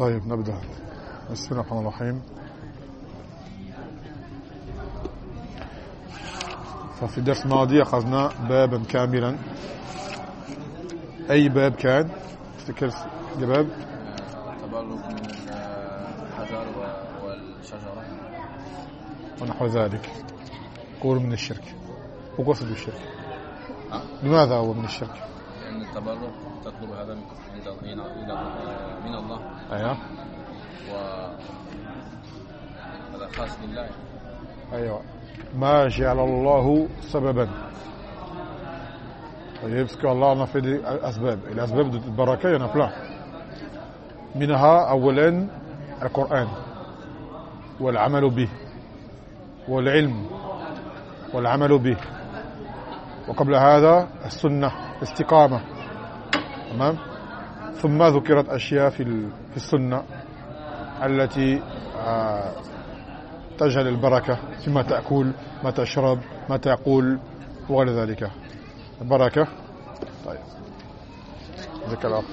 طيب نبدأ. بسم الله الرحمن الرحيم. ففي الدرس الماضي أخذنا بابا كاملا. أي باب كان؟ تفتكر يا باب؟ تبرك من الحجر والشجرة. ونحو ذلك. قول من الشرك. وقصد الشرك؟ لماذا هو من الشرك؟ التبرك تطلب هذا من من الله. أيوة. و هذا خاص لله أيوة. ما جعل الله سببا. طيب parce qu'Allah en a fait des asbab et les asbab de baraka il y en a plein منها أولا القرآن والعمل به والعلم والعمل به. وقبل هذا السنة استقامة تمام ثم ذكرت أشياء في في السنة التي آه، تجعل البركة فيما تأكل ما تشرب ما تقول وغير ذلك البركة طيب ذكر الأخ.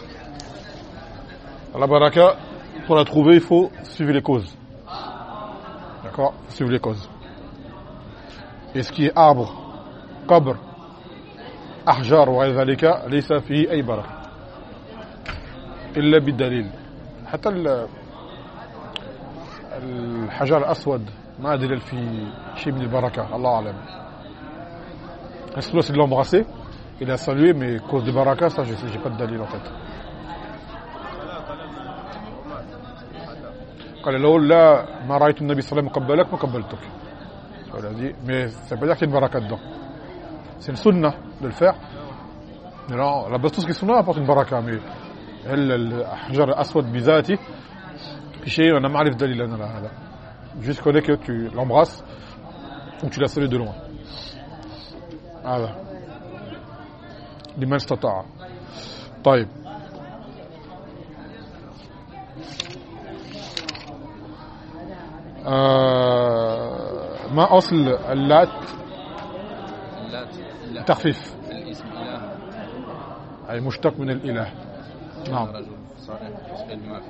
La baraka, pour la trouver, il faut suivre les causes. D'accord suivre les causes. Et ce qui est arbre, قبر أحجار وغير ذلك ليس فيه أي بركة إلا بالدليل حتى ال- الحجر الأسود ما دليل في شيء من البركة الله أعلم Est-ce de l'embrasser Il a salué, mais cause de baraka, ça, je sais, j'ai pas de dalil en fait. قال له لا ما رأيت النبي صلى الله عليه وسلم قبلك ما قبلتك Voilà, dit, mais ça veut dire qu'il y a une baraka dedans. C'est une sunna de le faire. Non, la base tout ce qui est sunna apporte une baraka, mais elle, الحجر الأسود بذاته؟ شيء أنا ما أعرف دليل على هذا. Juste connais que tu l'embrasses ou tu la salues de loin. هذا لمن استطاع طيب آه ما أصل اللات اللات تخفيف الاسم إله أي مشتق من الإله نعم. رجل صالح ما في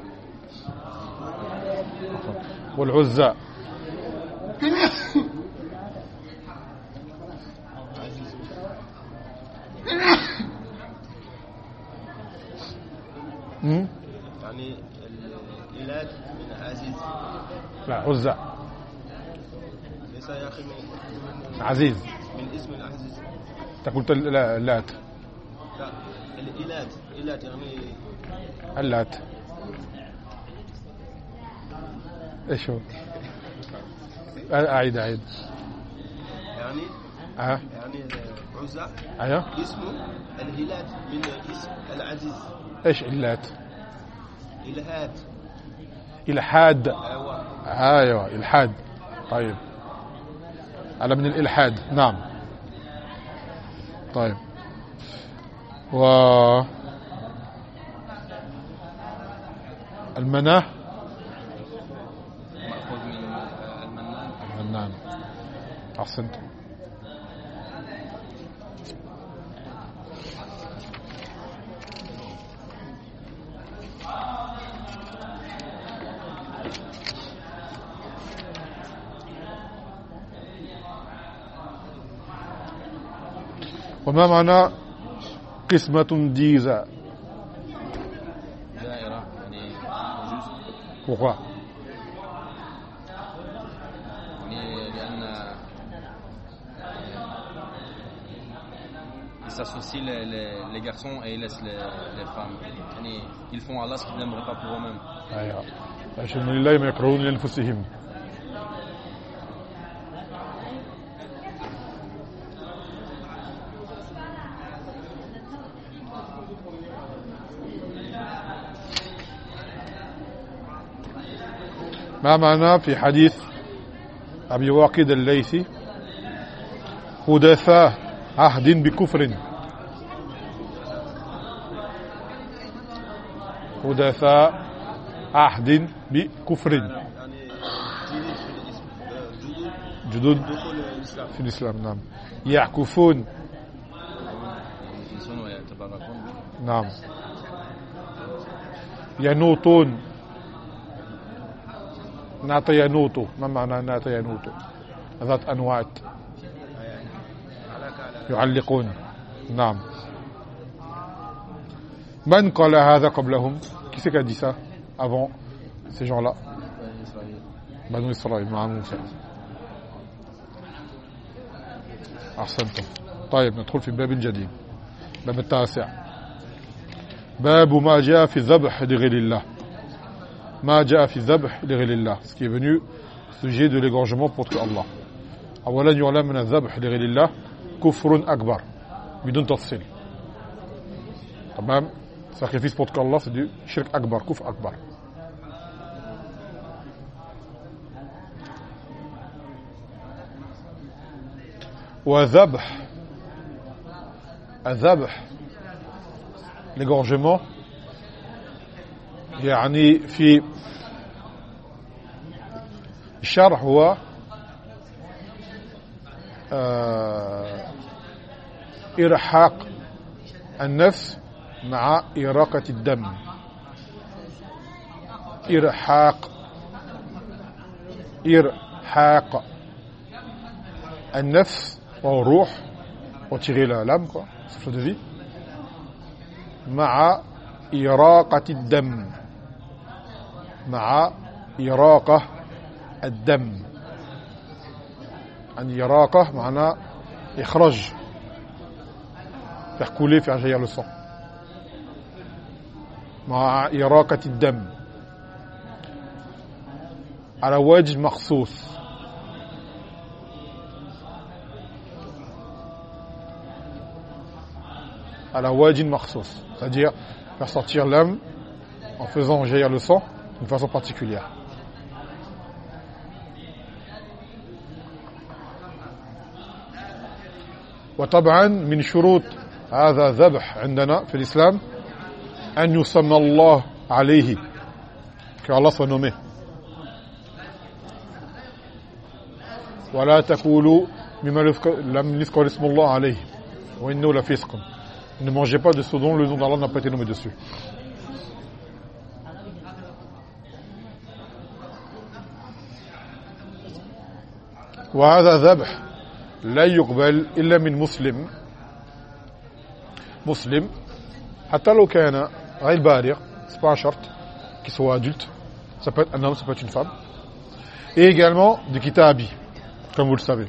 والعزى؟ يعني الإيلاد من عزيز. لا عزى. ليس يا أخي من, عزيز. من اسم العزيز. أنت قلت ال- اللات لا. الإيلاد إيلاد يعني اللات إيش هو؟ أعيد أعيد. يعني آه يعني عزة. أيوه. اسمه الهلال من اسم العزيز. إيش اللات؟ إلهاد إلحاد. أيوة. أيوه إلحاد. طيب. على من الإلحاد. نعم. طيب. و المناه مأخوذ من المنان المنان. أحسنت. وما معنى قسمة ديزا دائرة يعني Pourquoi يعني s'associent les, les, les garçons et ils laissent les, les femmes يعني ils font Allah ce qu'ils n'aimeraient pas pour eux-mêmes ما معنى في حديث أبي واقد الليثي؟ حدثاء عهد بكفر. حدثاء عهد بكفر. جدد في الإسلام نعم. يعكفون. نعم. ينوطون. ناطيانوتو ما معنى ناطيانوتو ذات أنوات. يعلقون. نعم. من قال هذا قبلهم؟ Qui c'est qui ça avant ces gens-là؟ بنو إسرائيل. مع موسى أحسنتم. طيب ندخل في باب جديد. باب التاسع. باب ما جاء في الذبح لغير الله. ما جاء في الذبح لغير الله ce qui est venu au sujet de l'égorgement pour que Allah أولا يعلم من الذبح لغير الله كفر أكبر بدون تفصيل تمام sacrifice pour que Allah c'est du shirk أكبر كفر أكبر وذبح الذبح l'égorgement يعني في الشرع هو آه، إرحاق النفس مع إراقة الدم. إرحاق إرحاق النفس والروح quoi. Souffle de vie مع إراقة الدم. مع يراقة الدم. أن إراقة معنى إخرج فكولي في عجية لصن مع يراقة الدم. على وجه مخصوص. على وجه مخصوص. C'est-à-dire faire sortir l'âme en faisant jaillir le sang d'une façon particulière وطبعا من شروط هذا ذبح عندنا في الإسلام أن يسمى الله عليه كالله soit nommé ولا تقولوا مما لم يذكر اسم الله عليه وإنه لفسق ne mangez pas de ce dont le nom d'Allah n'a pas été nommé dessus وهذا ذبح لا يقبل إلا من مسلم. مسلم. حتى لو كان غير بالغ c'est pas un short qu'il soit adulte ça peut être un homme ça peut être une femme et également du kitabi comme vous le savez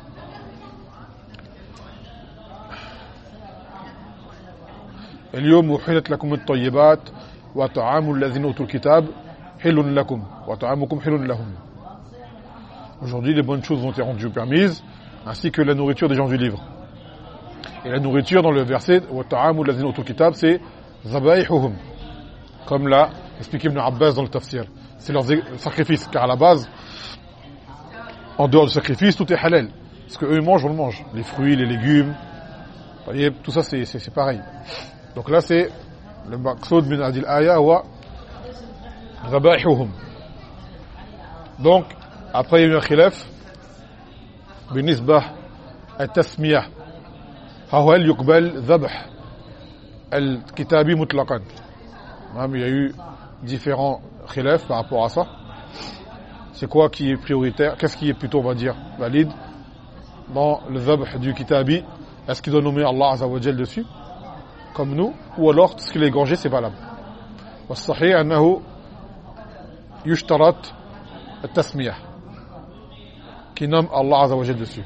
اليوم أحلت لكم الطيبات وطعام الذين أوتوا الكتاب حل لكم وطعامكم حل لهم. Aujourd'hui, les bonnes choses ont été rendues permises, ainsi que la nourriture des gens du livre. Et la nourriture, dans le verset, c'est zaba'ihuhum. Comme l'a expliqué Ibn Abbas dans le tafsir. C'est leur sacrifice, car à la base, en dehors du sacrifice, tout est halal. Ce qu'eux mangent, on le mange. Les fruits, les légumes, vous voyez, tout ça, c'est pareil. Donc là, c'est le maqsoud min adil aya wa zaba'ihuhum. Donc, après il y a eu un khilaf بالنسبة التسمية هل يقبل ذبح الكتابي مطلقا Même, il y a eu différents khilaf par rapport à ça c'est quoi qui est prioritaire qu'est-ce qui est plutôt on va dire valide dans le dhabh du kitabi est-ce qu'il doit nommer Allah Azza wa Jal dessus comme nous ou alors tout ce qu'il est égorgé c'est valable والصحيح أنه يشترط التسمية Qui nomme Allah Azza wa Jal dessus.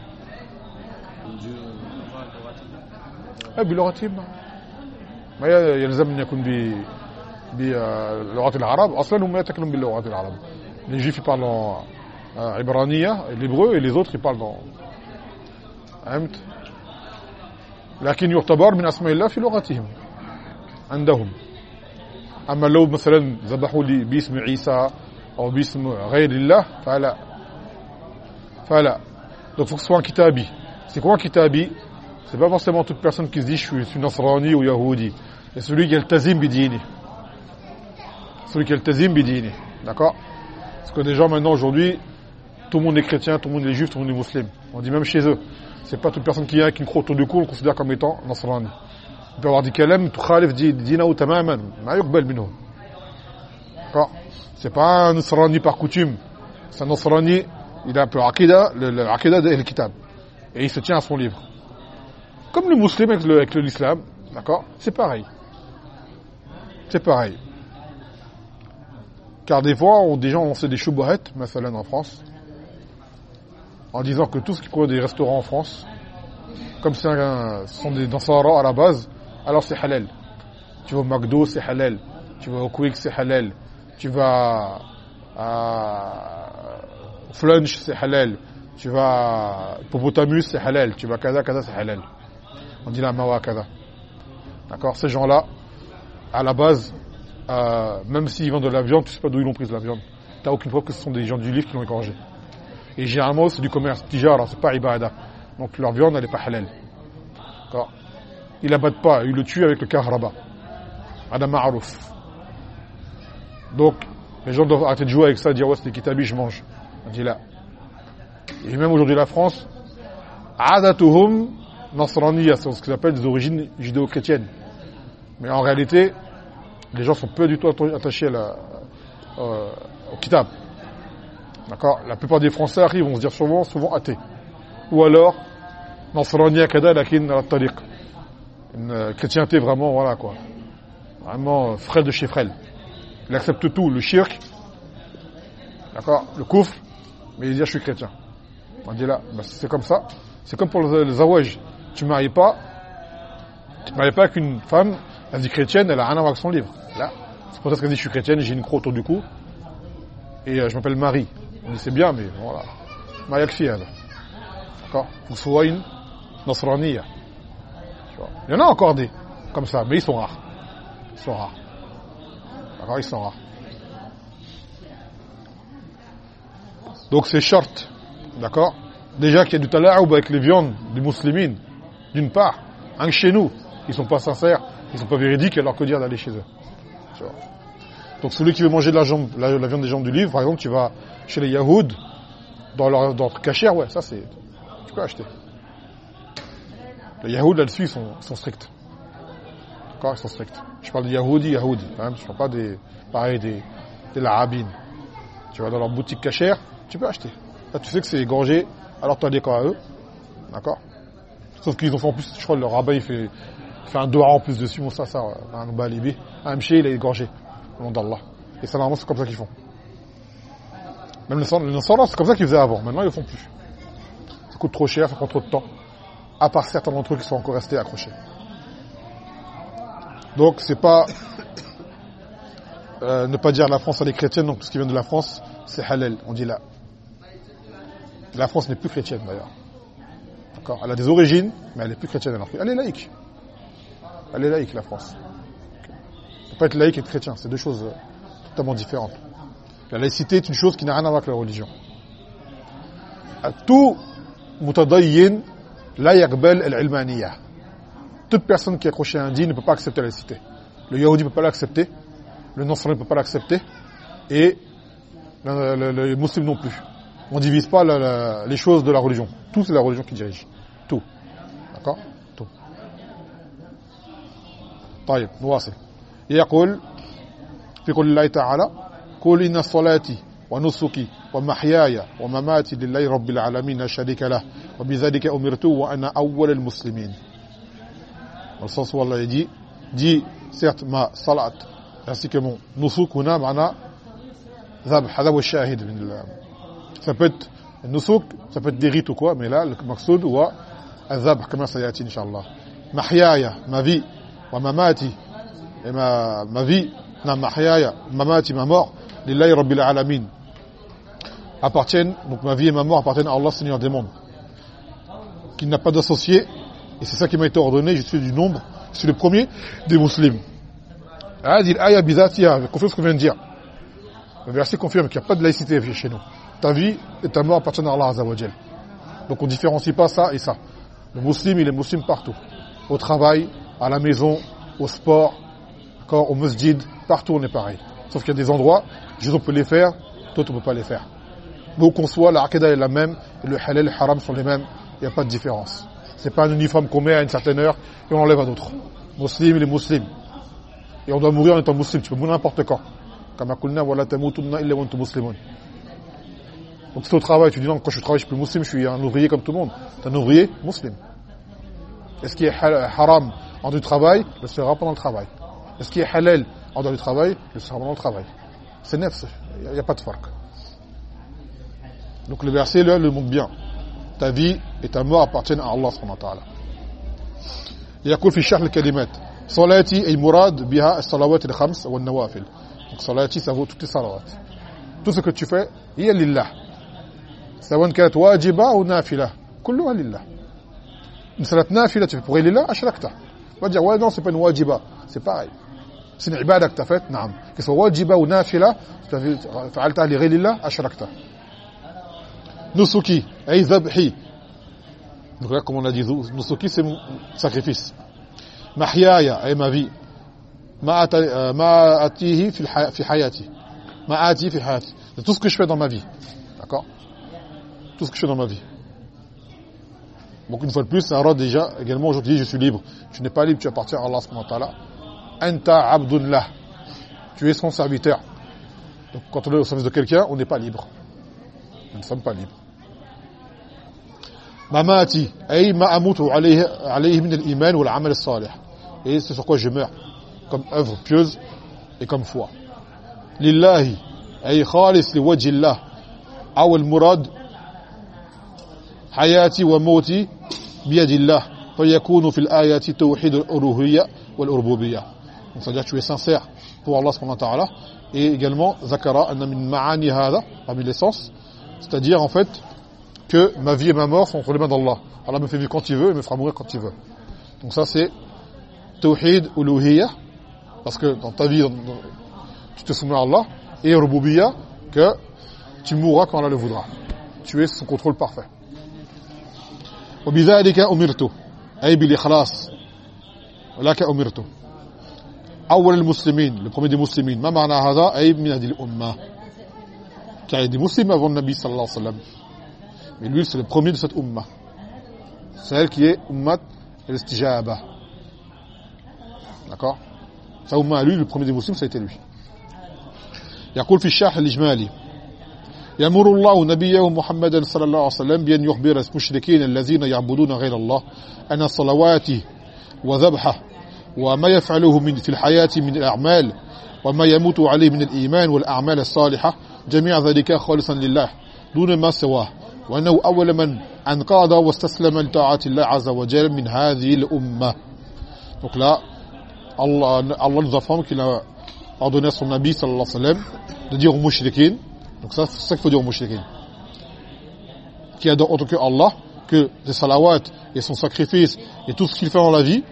بلغتهم. ما يلزم أن يكون ب بلغة العرب أصلا هم يتكلمون باللغة العرب les juifs ils parlent en euh, ibraniya l'hébreu et les autres ils parlent en فهمت لكن يعتبر من أسماء الله في لغتهم عندهم أما لو مثلا ذبحوا لي باسم عيسى أو باسم غير الله فلا Fala. Donc il faut que ce soit un kitabi. C'est quoi un kitabi C'est pas forcément toute personne qui se dit je suis nasrani ou yahoudi. C'est celui qui a le tazim bidini. Celui qui a le tazim bidini. D'accord? Parce que déjà maintenant aujourd'hui, tout le monde est chrétien, tout le monde est juif, tout le monde est musulman. On dit même chez eux. C'est pas toute personne qui vient avec une croix autour du cou, on le considère comme étant nasrani. Il peut avoir des kalem, tukhalif, dina ou tamaman. Ma yuqbal minhum. D'accord? C'est pas un nasrani par coutume. C'est un nasrani il a pour Aqidah, l'Aqidah de Kitab. Et il se tient à son livre. Comme le musulman avec l'islam, d'accord C'est pareil. C'est pareil. Car des fois, on, des gens ont lancé des choubahettes, masalan en France, en disant que tout ce qui provient des restaurants en France, comme ce sont des dansarans à la base, alors c'est halal. Tu vas au McDo, c'est halal. Tu vas au Quick, c'est halal. Tu vas à Flunch, c'est halal. Tu vas Popotamus, c'est halal. Tu vas Kaza, Kaza, c'est halal. On dit la Mawa Kaza. D'accord Ces gens-là, à la base, euh, même s'ils vendent de la viande, tu sais pas d'où ils l'ont prise la viande. T'as aucune preuve que ce sont des gens du livre qui l'ont égorgé. Et généralement, c'est du commerce, tijara, c'est pas ibada. Donc leur viande, elle est pas halal. D'accord Ils l'abattent pas, ils le tuent avec le kahraba. Adam Ma'arouf. Donc, les gens doivent arrêter de jouer avec ça, dire ouais, c'est des kitabis, je mange. On dit là. Et même aujourd'hui, la France, Adatuhum Nasraniya, c'est ce qu'ils appellent des origines judéo-chrétiennes. Mais en réalité, les gens sont pas du tout atta- attachés euh, au kitab. D'accord? La plupart des Français arrivent, vont se dire souvent, souvent athées. Ou alors, Nasraniya kada lakin tariq. Une euh, chrétienté vraiment, voilà quoi. Vraiment, euh, frère de chez frêle. Il accepte tout, le shirk, d'accord, le koufr, mais il dit je suis chrétien. On dit là, bah, c'est comme ça. C'est comme pour les, les zawaj. Tu ne maries pas, tu ne maries pas avec une femme, elle dit chrétienne, elle a rien à voir avec son livre. Là, c'est pour ça qu'elle dit je suis chrétienne, j'ai une croix autour du cou, et euh, je m'appelle Marie. On dit c'est bien, mais voilà. Maria Kfia, là. D'accord? Ou Souaïn, Nasraniya. Tu vois. Il y en a encore des, comme ça, mais ils sont rares. Ils sont rares. D'accord Ils sont rares. Donc c'est short. D'accord? Déjà qu'il y a du tala'oub avec les viandes des musulmans, d'une part. Hein, que chez nous, ils sont pas sincères, ils sont pas véridiques, alors que dire d'aller chez eux? Donc celui qui veut manger de la, jambe, la, viande des jambes du livre, par exemple, tu vas chez les Yahoud, dans leur, dans leur cachère, ouais, ça c'est... Tu peux acheter. Les Yahoud là-dessus, ils sont, ils sont stricts. D'accord? Ils sont stricts. Je parle des Yahoudi, Yahoudi. Hein, je parle pas des... Pareil, des, des Larabines. Tu vas dans leur boutique cachère, tu peux acheter. Là, tu sais que c'est égorgé, alors tu as des cas à eux. D'accord? Sauf qu'ils ont fait en plus, je crois, le rabbin, il fait, un doigt en plus dessus. Bon, ça, ça, un balibi. Un mché, il est égorgé. Au nom d'Allah. Et ça, normalement, c'est comme ça qu'ils font. Même les les Nasrans, c'est comme ça qu'ils faisaient avant. Maintenant, ils le font plus. Ça coûte trop cher, ça prend trop de temps. À part certains d'entre eux qui sont encore restés accrochés. Donc, c'est pas euh, ne pas dire la France elle est chrétienne, donc ce qui vient de la France, c'est halal. On dit là. La France n'est plus chrétienne d'ailleurs. D'accord Elle a des origines, mais elle n'est plus chrétienne alors. Elle est laïque. Elle est laïque, la France. On peut être laïque et être chrétien, c'est deux choses euh, totalement différentes. La laïcité est une chose qui n'a rien à voir avec la religion. Tout mutadayyin la yaqbal al-ilmaniyah. Toute personne qui est accrochée à un ne peut pas accepter la laïcité. Le Yahudi ne peut pas l'accepter, le non-syrien ne peut pas l'accepter, et le musulman non plus On ne divise pas la- la- les choses de la religion. Tout, c'est la religion qui dirige. Tout. D'accord Tout. طيب نواصل يقول في قول الله تعالى قل إن صلاتي ونسكي ومحياي ومماتي لله رب العالمين لا شريك له وبذلك أمرت وأنا أول المسلمين dans le sens où Allah a dit dit certes ma salat ainsi que mon nusuk huna معنى ذبح هذا هو الشاهد من ال- ça peut être nusuk ça peut être des rites ou quoi mais là le maqsoud هو الذبح كما سيأتي إن شاء الله محياي ma vie ومماتي et ma, ma vie non محياي mamati ma mort lillahi rabbil alamin appartiennent donc ma vie et ma mort appartiennent à Allah Seigneur des mondes qui n'a pas d'associé et c'est ça qui m'a été ordonné, je suis du nombre, je suis le premier des musulmans. هذه الآية بذاتها confirme ce qu'on vient de dire. Le verset confirme qu'il n'y a pas de laïcité chez nous. ta vie et ta mort appartiennent à Allah Azzawajal. Donc on ne différencie pas ça et ça. Le musulman, il est musulman partout. Au travail, à la maison, au sport, au masjid, partout on est pareil. Sauf qu'il y a des endroits, Jésus peut les faire, d'autres on ne peut pas les faire. Mais où qu'on soit, la est la même, et le halal et le haram sont les mêmes, il n'y a pas de différence. C'est pas un uniforme qu'on met à une certaine heure et on l'enlève à d'autres. Muslim, il est muslim. Et on doit mourir en étant musulman, tu peux mourir n'importe quand. Comme dit, « Wa la » Donc si tu es au travail, tu dis non, quand je travaille, je suis plus musulman, je suis un ouvrier comme tout le monde. Tu es un ouvrier musulman. Est-ce qu'il est haram en dehors du travail Le sera pendant le travail. Est-ce qu'il est halal en dehors du travail Le sera pendant le travail. C'est neuf, il n'y a, pas de farc. Donc le verset là le montre bien. Ta vie et ta mort appartiennent à Allah subhanahu wa ta'ala. يقول في شرح الكلمات صلاتي أي مراد بها الصلوات الخمس والنوافل donc صلاتي ça vaut toutes les salawat tout ce que tu fais هي لله سواء كانت واجبة أو نافلة كلها لله. مثلت نافلة في تبغي لله أشركتها. واجع ولدنا سيبا واجبة. سيبا سين عبادك تفت نعم. كسو واجبة ونافلة فعلتها لغي لله أشركتها. نسوكي أي ذبحي نقول لكم أنه جيزو نسوكي سيم ساكريفيس محيايا أي ما في ما, أتيه في, حياتي. ما أتيه في حياتي. تسكي شوية دم ما فيه Tout ce que je fais dans ma vie. Donc une fois de plus, rend déjà, également aujourd'hui, je suis libre. Tu n'es pas libre, tu appartiens à Allah subhanahu wa ta'ala. Anta abdullah. Tu es son serviteur. Quand on est au service de quelqu'un, on n'est pas libre. Nous ne sommes pas libres. mamati ay ma amutu alayhi min al-iman wal amal salih et c'est sur quoi je meurs comme œuvre pieuse et comme foi lillahi ay khalis li wajhi Allah aw al-murad mauti bi yadi Allah fayakunu fi al-ayati tawhid al-uluhiyya wal rububiyyah c'est-à-dire tu es sincère pour Allah subhanahu wa ta'ala et également zakara anna min ma'ani hada parmi sens c'est-à-dire en fait que ma vie et ma mort sont entre les mains d'Allah. Allah me fait vivre quand il veut et me fera mourir quand il veut. Donc ça c'est Tawhid uluhiyya, parce que dans ta vie, tu te soumets à Allah, et Rububiyya, que tu mourras quand Allah le voudra. Tu es son contrôle parfait. وبذلك أمرت أي بالإخلاص ولك أمرت أول المسلمين premier des musulmans ما معنى هذا أي من هذه الأمة car des musulmans avant le Nabi sallallahu alayhi wa sallam Mais lui, c'est le premier de cette umma. C'est elle qui est ummat al-istijaba. D'accord Sa umma lui, le premier des musulmans, ça a été lui. يقول في الشرح الإجمالي يأمر الله نبيه محمدا صلى الله عليه وسلم بأن يخبر المشركين الذين يعبدون غير الله أن صلواته وذبحه وما يفعله من في الحياة من الأعمال وما يموت عليه من الإيمان والأعمال الصالحة جميع ذلك خالصا لله دون ما سواه. وأنه أول من انقاد واستسلم لطاعة الله عز وجل من هذه الأمة. Donc là Allah, Allah nous informe qu'il a ordonné à son Nabi sallallahu alayhi wa sallam de dire aux mouchriquins donc ça c'est ça qu'il faut dire aux mouchriquins qui adore autre que Allah que des salawat et son sacrifice et tout ce qu'il fait dans la vie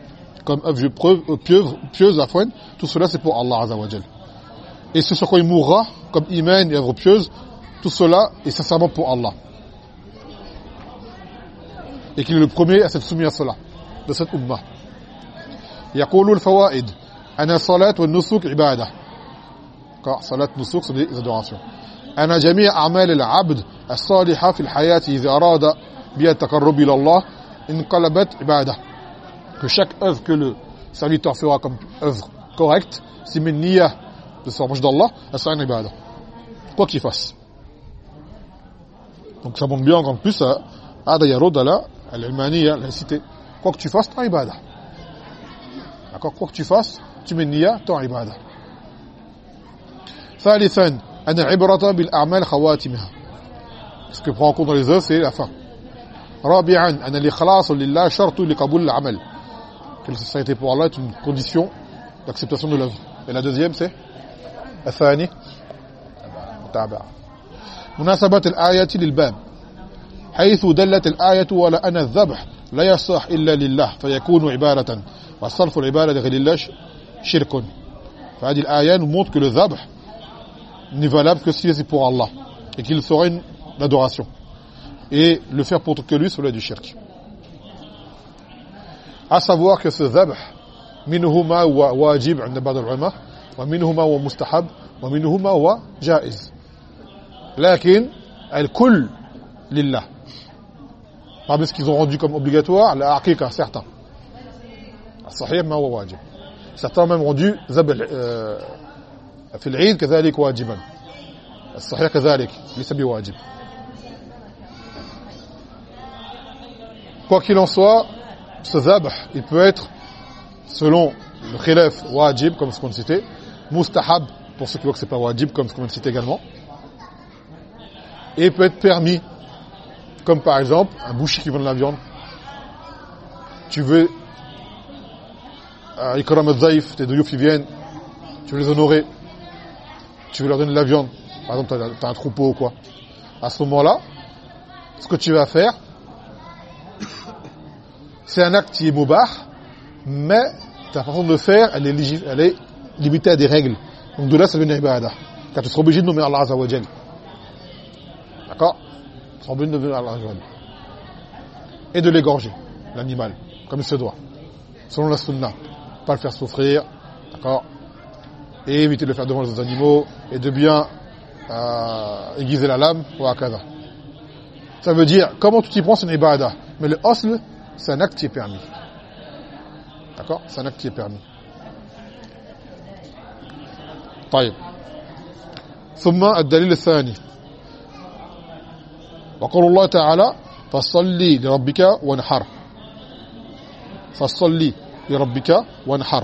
comme œuvre pieuse, pieuse la foi tout cela c'est pour Allah azza wa jal et ce sur quoi il mourra comme iman et œuvre pieuse tout cela est sincèrement pour Allah et qu'il est le premier à s'être soumis à cela de cette umma يقول الفوائد أن الصلاة والنسك عبادة صلاة نسك c'est des adorations أن جميع أعمال العبد الصالحة في الحياة إذا أراد بها التقرب إلى الله انقلبت عبادة que chaque œuvre que le serviteur fera comme œuvre correcte si met niya de se rapprocher d'Allah elle sera une ibada quoi qu'il fasse donc ça montre bien encore plus هذا يرد على العلمانية laïcité quoi que tu fasses ton ibada d'accord quoi que tu fasses tu mets niya ton ibada ثالثا أن العبرة بالأعمال خواتمها. Ce que prend en compte les œuvres c'est la fin. رابعا أن الإخلاص لله شرط لقبول العمل. Que la sincérité pour Allah est une condition d'acceptation de l'œuvre et la deuxième c'est الثاني متابعة مناسبة الآية للباب. حيث دلت الآية على أن الذبح لا يصح إلا لله فيكون عبادة. والصرف العبادة لغير الله شرك. فهذه الآية nous le dhabh n'est valable que si c'est pour Allah et qu'il sera une adoration et le faire pour que lui soit du shirk à savoir que ce dhabh منه ما هو واجب عند بعض العلماء ومنه ما هو مستحب ومنه ما هو جائز لكن الكل لله parmi ce qu'ils ont rendu comme obligatoire la aqiqa certains الصحيح ما هو واجب certains même rendu ذبح quoi qu'il en soit ce zabh il peut être selon le khilaf wajib comme ce qu'on citait mustahab pour ceux qui voient que c'est pas wajib comme ce qu'on cite également. Et peut être permis comme par exemple un boucher qui vend de la viande. Tu veux euh, ikram al-zaif tes deux qui viennent tu veux les honorer tu veux leur donner de la viande, par exemple tu as, un troupeau ou quoi. À ce moment-là, ce que tu vas faire, c'est un acte qui est mubah, mais ta façon de le faire, elle est, limitée à des règles. Donc de là, ça devient ibadah. Car tu seras obligé de nommer Allah Azza wa D'accord? Tu seras obligé de nommer Allah Et de l'égorger, l'animal, comme il se doit. Selon la sunna. Pas le faire souffrir, d'accord? Et éviter de le faire devant les autres animaux, et de bien euh, aiguiser la lame, ou à Ça veut dire, comment tu t'y prends, c'est une ibadah. Mais le osle, c'est un acte qui est permis. D'accord C'est un acte qui est permis. طيب ثم الدليل الثاني وقول الله تعالى فصلي لربك وانحر فصلي لربك وانحر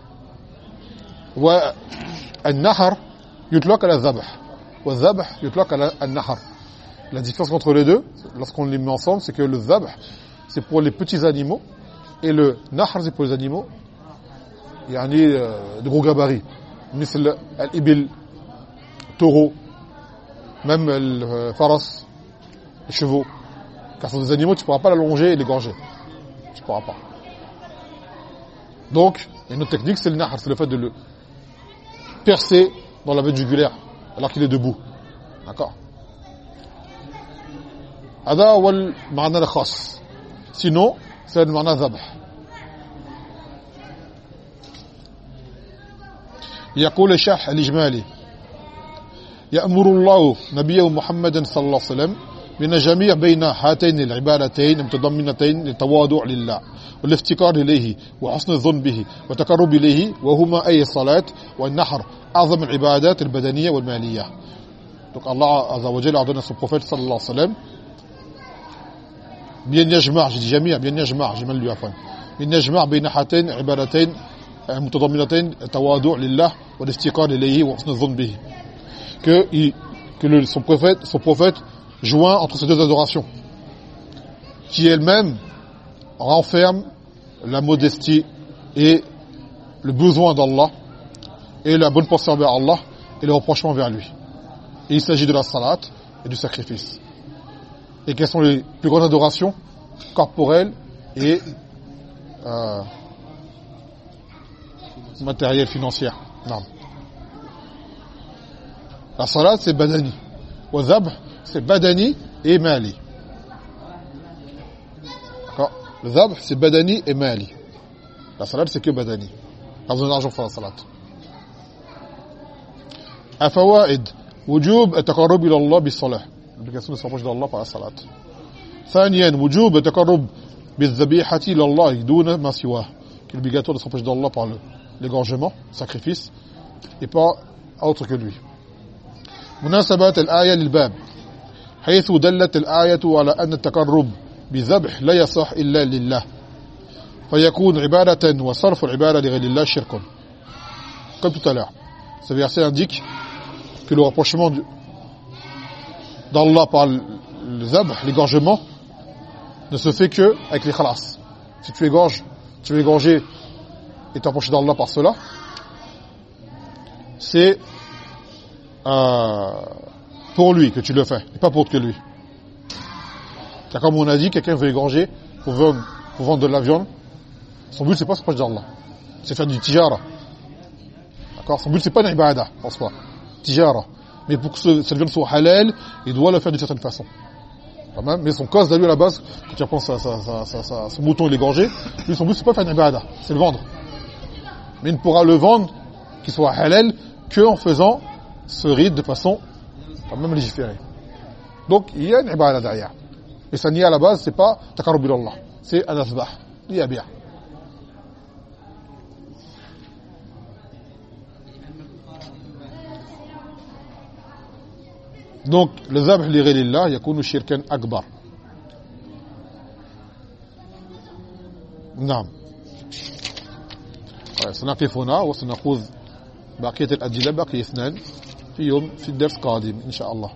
والنحر يطلق على الذبح والذبح يطلق على النحر la différence entre les deux lorsqu'on les met ensemble c'est que le zabh c'est pour les petits animaux et le nahr c'est pour les animaux يعني de gros gabarits مثل الإبل taureaux, même le faras, les chevaux. Car ce sont des animaux, tu ne pourras pas l'allonger et l'égorger. Tu ne pourras pas. Donc, une autre technique, c'est le nahar, c'est le fait de le percer dans la veine jugulaire, alors qu'il est debout. D'accord هذا هو المعنى الخاص sinon c'est le معنى ذبح يقول الشرح الإجمالي يأمر الله نبيه محمد صلى الله عليه وسلم من جميع بين هاتين العبادتين المتضمنتين للتواضع لله والافتقار إليه وحسن الظن به وتقرب إليه وهما أي الصلاة والنحر أعظم العبادات البدنية والمالية. Donc Allah wa Jalla a donné à son prophète sallallahu alayhi wa sallam bien يجمع j'ai bien يجمع بين هاتين عبادتين متضمنتين التواضع لله والافتقار إليه وحسن الظن به que, que le, son, prophète, son prophète joint entre ces deux adorations, qui elle-même renferme la modestie et le besoin d'Allah, et la bonne pensée envers Allah, et le reprochement vers lui. Et il s'agit de la salat et du sacrifice. Et quelles sont les plus grandes adorations corporelles et euh, matérielles, financières? Non. La salat, c'est badani. Wa zabh, c'est badani et mali. D'accord Le zabh, c'est badani et mali. La salat, c'est que badani. Pas besoin d'argent pour la salat. الفوائد وجوب التقرب إلى الله بالصلاة l'obligation de se rapprocher d'Allah par la salat ثانيا وجوب التقرب بالذبيحة إلى الله دون ما سواه qui est obligatoire de se rapprocher d'Allah par l'égorgement, sacrifice et pas autre que lui مناسبة الآية للباب حيث دلت الآية على أن التقرب بذبح لا يصح إلا لله فيكون عبادة وصرف العبادة لغير الله شرك comme tout à l'heure ce verset indique que le rapprochement d'Allah par le zabh, l'égorgement ne se fait que avec les khalas si tu égorges tu veux égorger et t'approcher d'Allah par cela c'est euh, pour lui que tu le fais, et pas pour que lui. Car comme on a dit, quelqu'un veut égorger pour vendre, de la viande, son but c'est pas se proche d'Allah, c'est faire du tijara. D'accord? Son but c'est pas une ibada en soi, tijara. Mais pour que cette viande soit halal, il doit le faire d'une certaine façon. Mais son cause d'ailleurs à la base, quand tu penses à son mouton il est gorgé, lui son but c'est pas faire une ibada, c'est le vendre. Mais il ne pourra le vendre, qu'il soit halal, que en faisant ce rite de façon même légiférée. Donc il y a une ibada derrière. Et ça à la base, c'est pas takarub Allah, c'est un asbah, bien. Donc, le zabh li ghayrillah yakunu shirkan akbar. نعم سنقف هنا وسنأخذ بقية الأدلة بقي اثنان في يوم في الدرس قادم إن شاء الله.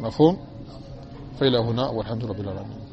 مفهوم؟ فإلى هنا والحمد لله رب العالمين.